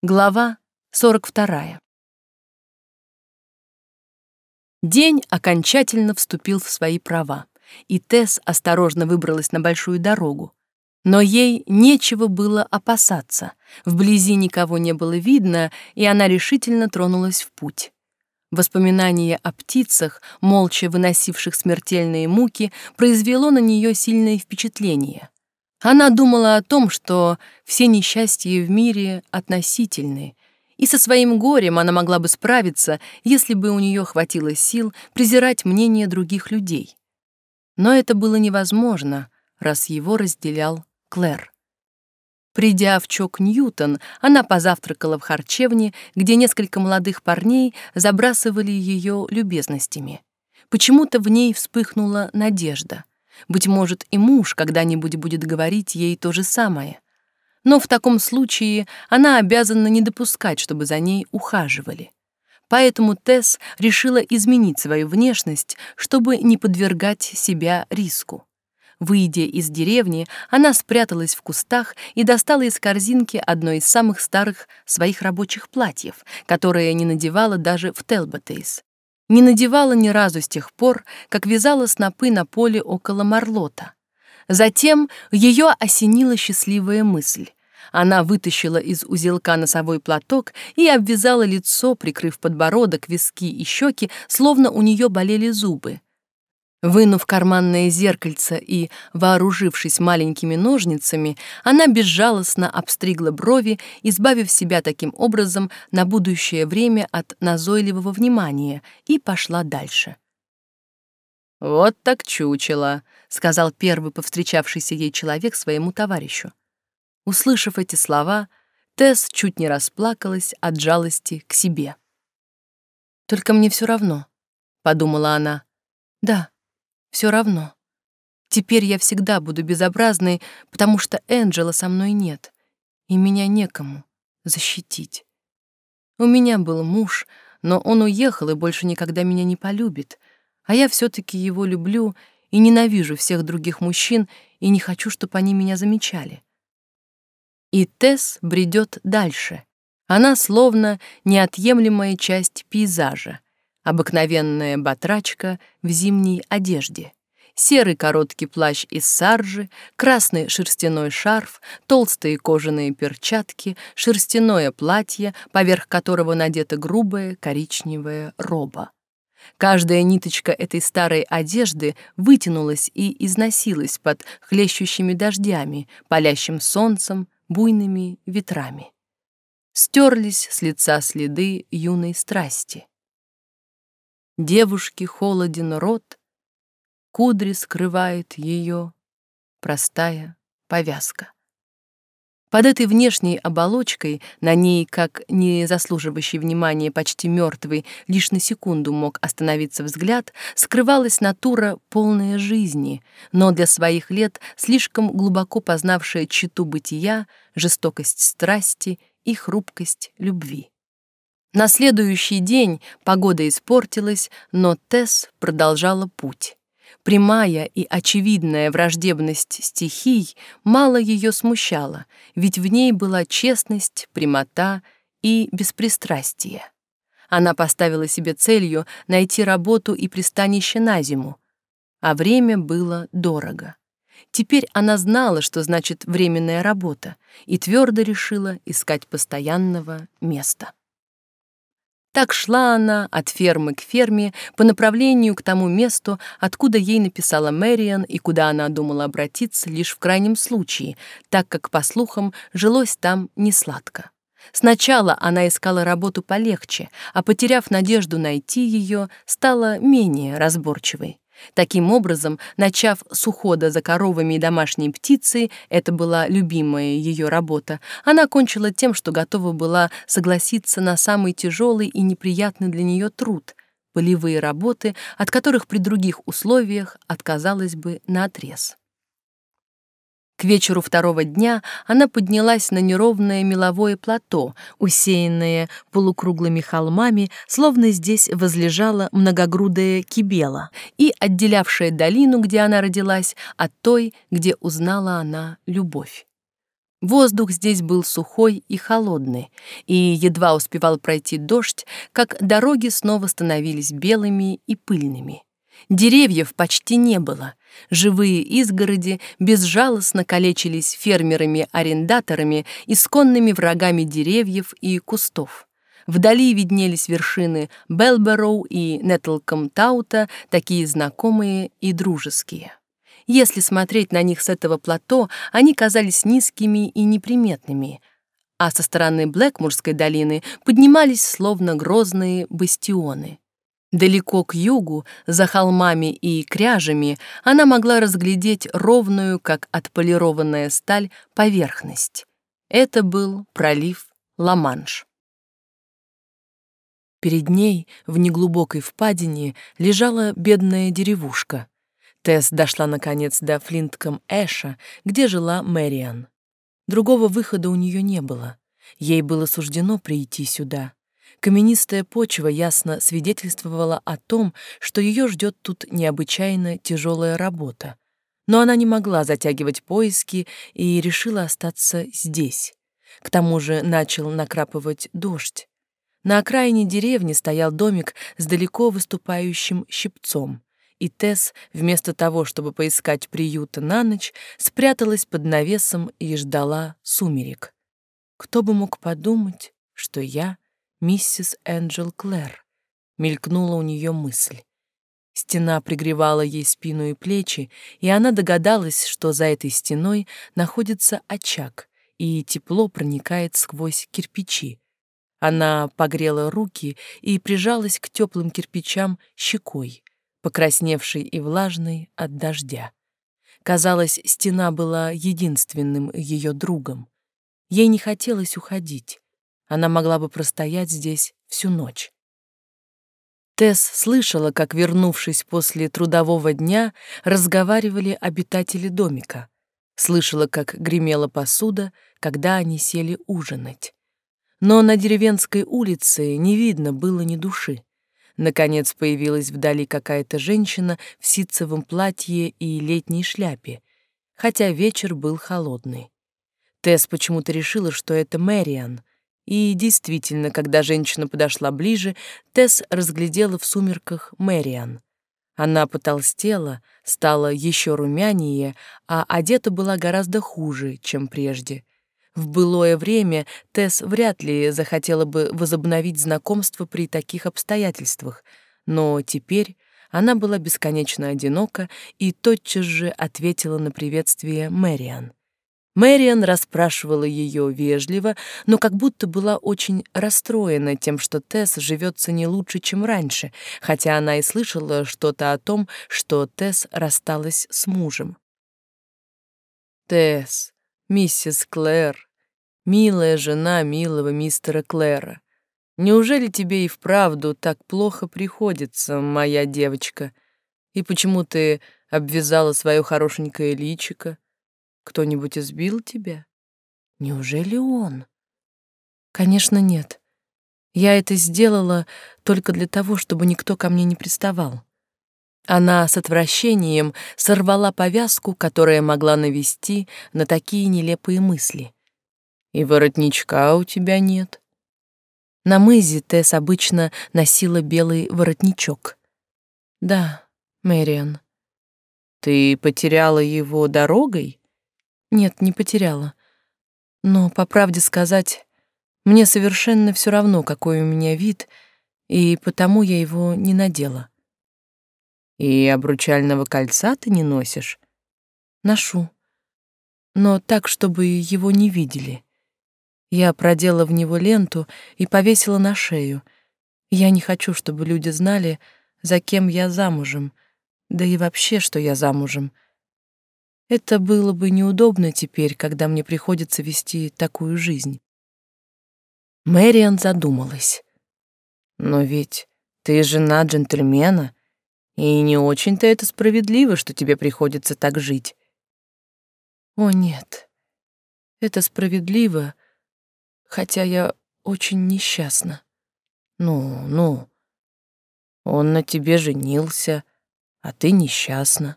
Глава 42. День окончательно вступил в свои права, и Тесс осторожно выбралась на большую дорогу. Но ей нечего было опасаться, вблизи никого не было видно, и она решительно тронулась в путь. Воспоминание о птицах, молча выносивших смертельные муки, произвело на нее сильное впечатление. Она думала о том, что все несчастья в мире относительны, и со своим горем она могла бы справиться, если бы у нее хватило сил презирать мнение других людей. Но это было невозможно, раз его разделял Клэр. Придя в Чок Ньютон, она позавтракала в харчевне, где несколько молодых парней забрасывали ее любезностями. Почему-то в ней вспыхнула надежда. Быть может, и муж когда-нибудь будет говорить ей то же самое. Но в таком случае она обязана не допускать, чтобы за ней ухаживали. Поэтому Тесс решила изменить свою внешность, чтобы не подвергать себя риску. Выйдя из деревни, она спряталась в кустах и достала из корзинки одно из самых старых своих рабочих платьев, которое не надевала даже в Телботейс не надевала ни разу с тех пор, как вязала снопы на поле около Марлота. Затем ее осенила счастливая мысль. Она вытащила из узелка носовой платок и обвязала лицо, прикрыв подбородок, виски и щеки, словно у нее болели зубы. Вынув карманное зеркальце и вооружившись маленькими ножницами, она безжалостно обстригла брови, избавив себя таким образом на будущее время от назойливого внимания, и пошла дальше. «Вот так чучело», — сказал первый повстречавшийся ей человек своему товарищу. Услышав эти слова, Тесс чуть не расплакалась от жалости к себе. «Только мне все равно», — подумала она. «Да, все равно. Теперь я всегда буду безобразной, потому что Энджела со мной нет, и меня некому защитить. У меня был муж, но он уехал и больше никогда меня не полюбит, а я все таки его люблю и ненавижу всех других мужчин и не хочу, чтобы они меня замечали. И Тесс бредет дальше. Она словно неотъемлемая часть пейзажа — обыкновенная батрачка в зимней одежде, серый короткий плащ из саржи, красный шерстяной шарф, толстые кожаные перчатки, шерстяное платье, поверх которого надета грубая коричневая роба. Каждая ниточка этой старой одежды вытянулась и износилась под хлещущими дождями, палящим солнцем, буйными ветрами. Стерлись с лица следы юной страсти. Девушке холоден рот, кудри скрывает ее простая повязка. Под этой внешней оболочкой, на ней, как не заслуживающий внимания почти мертвый, лишь на секунду мог остановиться взгляд, скрывалась натура полная жизни, но для своих лет слишком глубоко познавшая читу бытия, жестокость страсти и хрупкость любви. На следующий день погода испортилась, но Тесс продолжала путь. Прямая и очевидная враждебность стихий мало ее смущала, ведь в ней была честность, прямота и беспристрастие. Она поставила себе целью найти работу и пристанище на зиму, а время было дорого. Теперь она знала, что значит временная работа, и твердо решила искать постоянного места. Так шла она от фермы к ферме по направлению к тому месту, откуда ей написала Мэриан и куда она думала обратиться лишь в крайнем случае, так как, по слухам, жилось там несладко. Сначала она искала работу полегче, а, потеряв надежду найти ее, стала менее разборчивой. Таким образом, начав с ухода за коровами и домашней птицей, это была любимая ее работа, она кончила тем, что готова была согласиться на самый тяжелый и неприятный для нее труд — полевые работы, от которых при других условиях отказалась бы наотрез. К вечеру второго дня она поднялась на неровное меловое плато, усеянное полукруглыми холмами, словно здесь возлежала многогрудая кибела и отделявшая долину, где она родилась, от той, где узнала она любовь. Воздух здесь был сухой и холодный, и едва успевал пройти дождь, как дороги снова становились белыми и пыльными. Деревьев почти не было. Живые изгороди безжалостно калечились фермерами-арендаторами, исконными врагами деревьев и кустов. Вдали виднелись вершины Белбероу и Нетлком-Таута, такие знакомые и дружеские. Если смотреть на них с этого плато, они казались низкими и неприметными, а со стороны Блэкмурской долины поднимались словно грозные бастионы. Далеко к югу, за холмами и кряжами, она могла разглядеть ровную, как отполированная сталь, поверхность. Это был пролив Ла-Манш. Перед ней, в неглубокой впадине, лежала бедная деревушка. Тесс дошла, наконец, до Флинтком Эша, где жила Мэриан. Другого выхода у нее не было. Ей было суждено прийти сюда. Каменистая почва ясно свидетельствовала о том, что ее ждет тут необычайно тяжелая работа. Но она не могла затягивать поиски и решила остаться здесь. К тому же начал накрапывать дождь. На окраине деревни стоял домик с далеко выступающим щипцом и Тесс, вместо того, чтобы поискать приюта на ночь, спряталась под навесом и ждала сумерек. Кто бы мог подумать, что я миссис Энджел Клэр? Мелькнула у нее мысль. Стена пригревала ей спину и плечи, и она догадалась, что за этой стеной находится очаг, и тепло проникает сквозь кирпичи. Она погрела руки и прижалась к теплым кирпичам щекой покрасневший и влажный от дождя. Казалось, стена была единственным ее другом. Ей не хотелось уходить. Она могла бы простоять здесь всю ночь. Тесс слышала, как, вернувшись после трудового дня, разговаривали обитатели домика. Слышала, как гремела посуда, когда они сели ужинать. Но на деревенской улице не видно было ни души. Наконец появилась вдали какая-то женщина в ситцевом платье и летней шляпе, хотя вечер был холодный. Тесс почему-то решила, что это Мэриан. И действительно, когда женщина подошла ближе, Тесс разглядела в сумерках Мэриан. Она потолстела, стала еще румянее, а одета была гораздо хуже, чем прежде. В былое время Тесс вряд ли захотела бы возобновить знакомство при таких обстоятельствах, но теперь она была бесконечно одинока и тотчас же ответила на приветствие Мэриан. Мэриан расспрашивала ее вежливо, но как будто была очень расстроена тем, что Тесс живется не лучше, чем раньше, хотя она и слышала что-то о том, что Тесс рассталась с мужем. «Тесс, миссис Клэр», милая жена милого мистера Клэра. Неужели тебе и вправду так плохо приходится, моя девочка? И почему ты обвязала свое хорошенькое личико? Кто-нибудь избил тебя? Неужели он? Конечно, нет. Я это сделала только для того, чтобы никто ко мне не приставал. Она с отвращением сорвала повязку, которая могла навести на такие нелепые мысли. И воротничка у тебя нет. На мызе Тесс обычно носила белый воротничок. Да, Мэриан. Ты потеряла его дорогой? Нет, не потеряла. Но, по правде сказать, мне совершенно все равно, какой у меня вид, и потому я его не надела. И обручального кольца ты не носишь? Ношу. Но так, чтобы его не видели. Я продела в него ленту и повесила на шею. Я не хочу, чтобы люди знали, за кем я замужем, да и вообще, что я замужем. Это было бы неудобно теперь, когда мне приходится вести такую жизнь. Мэриан задумалась. Но ведь ты жена джентльмена, и не очень-то это справедливо, что тебе приходится так жить. О, нет. Это справедливо, хотя я очень несчастна. Ну, ну. Он на тебе женился, а ты несчастна.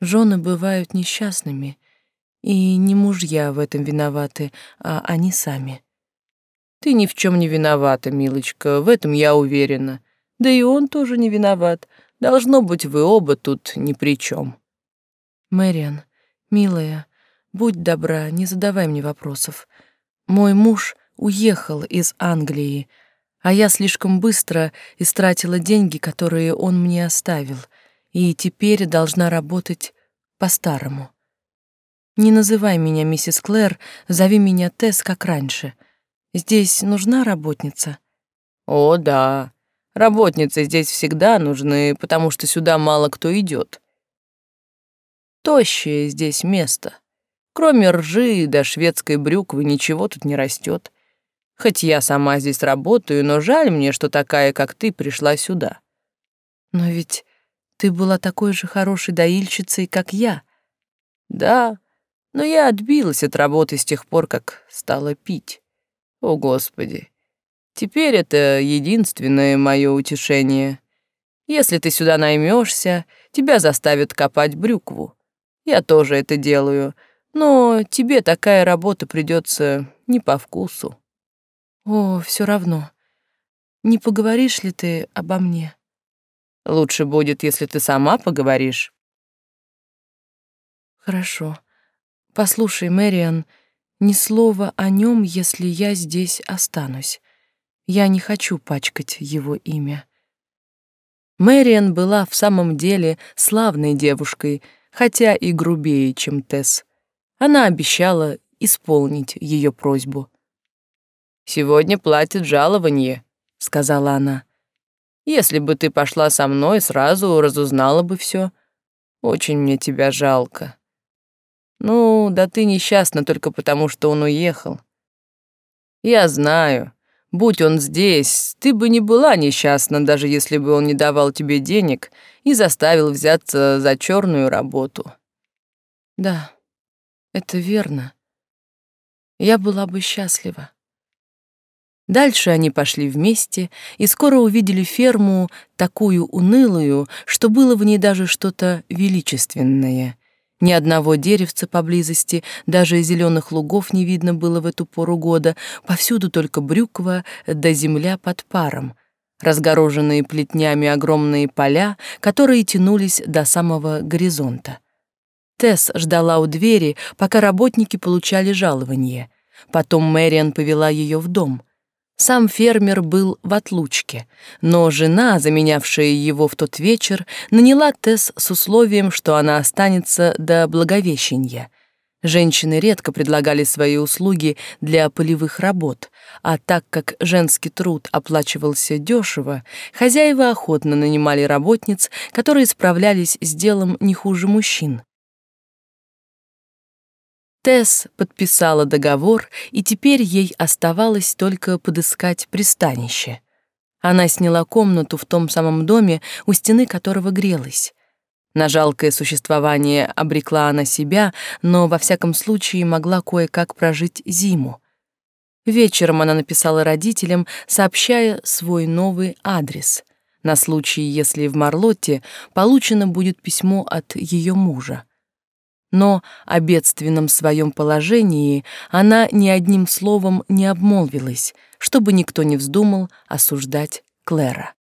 Жены бывают несчастными, И не мужья в этом виноваты, а они сами. Ты ни в чем не виновата, милочка, в этом я уверена. Да и он тоже не виноват. Должно быть, вы оба тут ни при чем. Мэриан, милая, будь добра, не задавай мне вопросов. Мой муж уехал из Англии, а я слишком быстро истратила деньги, которые он мне оставил, и теперь должна работать по-старому. Не называй меня миссис Клэр, зови меня Тесс, как раньше. Здесь нужна работница? О, да. Работницы здесь всегда нужны, потому что сюда мало кто идет. Тощее здесь место. Кроме ржи до шведской брюквы ничего тут не растет. Хоть я сама здесь работаю, но жаль мне, что такая, как ты, пришла сюда. Но ведь ты была такой же хорошей доильщицей, как я. Да, но я отбилась от работы с тех пор, как стала пить. О, Господи! Теперь это единственное мое утешение. Если ты сюда наймешься, тебя заставят копать брюкву. Я тоже это делаю, но тебе такая работа придется не по вкусу. О, все равно. Не поговоришь ли ты обо мне? Лучше будет, если ты сама поговоришь. Хорошо. Послушай, Мэриан, ни слова о нем, если я здесь останусь. Я не хочу пачкать его имя. Мэриан была в самом деле славной девушкой, хотя и грубее, чем Тесс. Она обещала исполнить ее просьбу. «Сегодня платят жалование», — сказала она. «Если бы ты пошла со мной, сразу разузнала бы все. Очень мне тебя жалко». «Ну, да ты несчастна только потому, что он уехал». «Я знаю. Будь он здесь, ты бы не была несчастна, даже если бы он не давал тебе денег и заставил взяться за черную работу». «Да, это верно. Я была бы счастлива. Дальше они пошли вместе и скоро увидели ферму такую унылую, что было в ней даже что-то величественное. Ни одного деревца поблизости, даже зеленых лугов не видно было в эту пору года, повсюду только брюква да земля под паром, разгороженные плетнями огромные поля, которые тянулись до самого горизонта. Тесс ждала у двери, пока работники получали жалование. Потом Мэриан повела ее в дом. Сам фермер был в отлучке, но жена, заменявшая его в тот вечер, наняла Тесс с условием, что она останется до Благовещения. Женщины редко предлагали свои услуги для полевых работ, а так как женский труд оплачивался дешево, хозяева охотно нанимали работниц, которые справлялись с делом не хуже мужчин. Тесс подписала договор, и теперь ей оставалось только подыскать пристанище. Она сняла комнату в том самом доме, у стены которого грелась. На жалкое существование обрекла она себя, но во всяком случае могла кое-как прожить зиму. Вечером она написала родителям, сообщая свой новый адрес, на случай, если в Марлотте получено будет письмо от ее мужа но о бедственном своем положении она ни одним словом не обмолвилась, чтобы никто не вздумал осуждать Клэра.